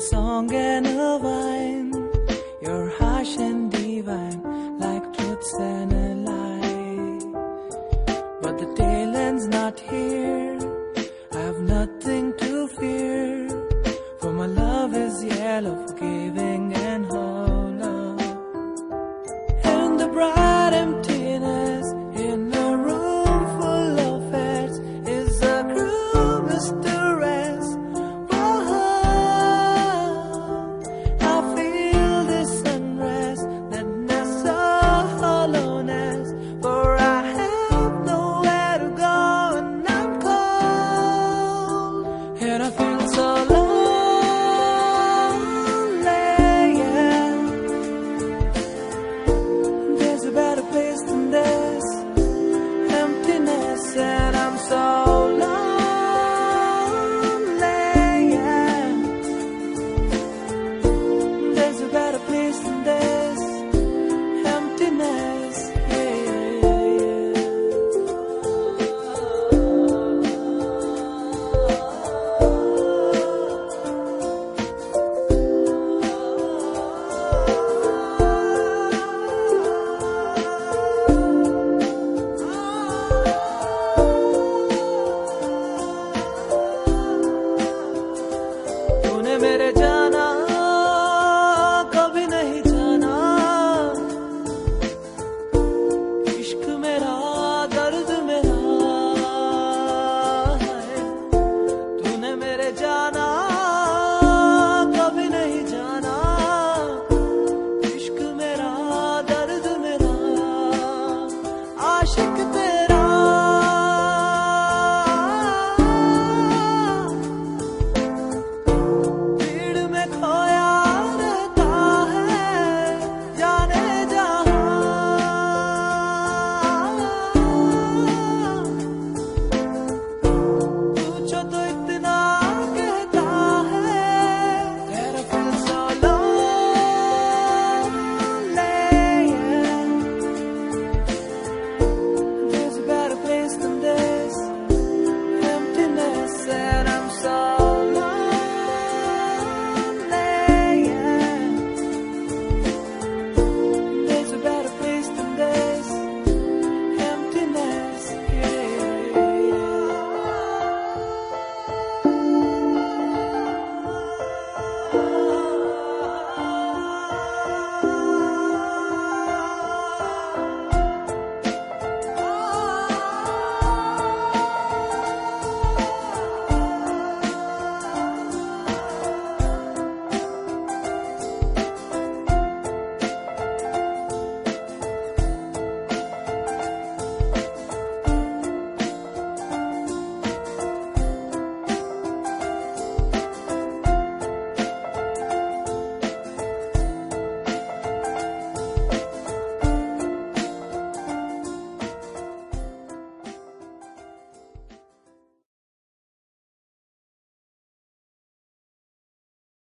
strong and a vine. You're harsh and divine, like truths and a lie. But the tail end's not here. I have nothing to fear. For my love is yellow, forgiving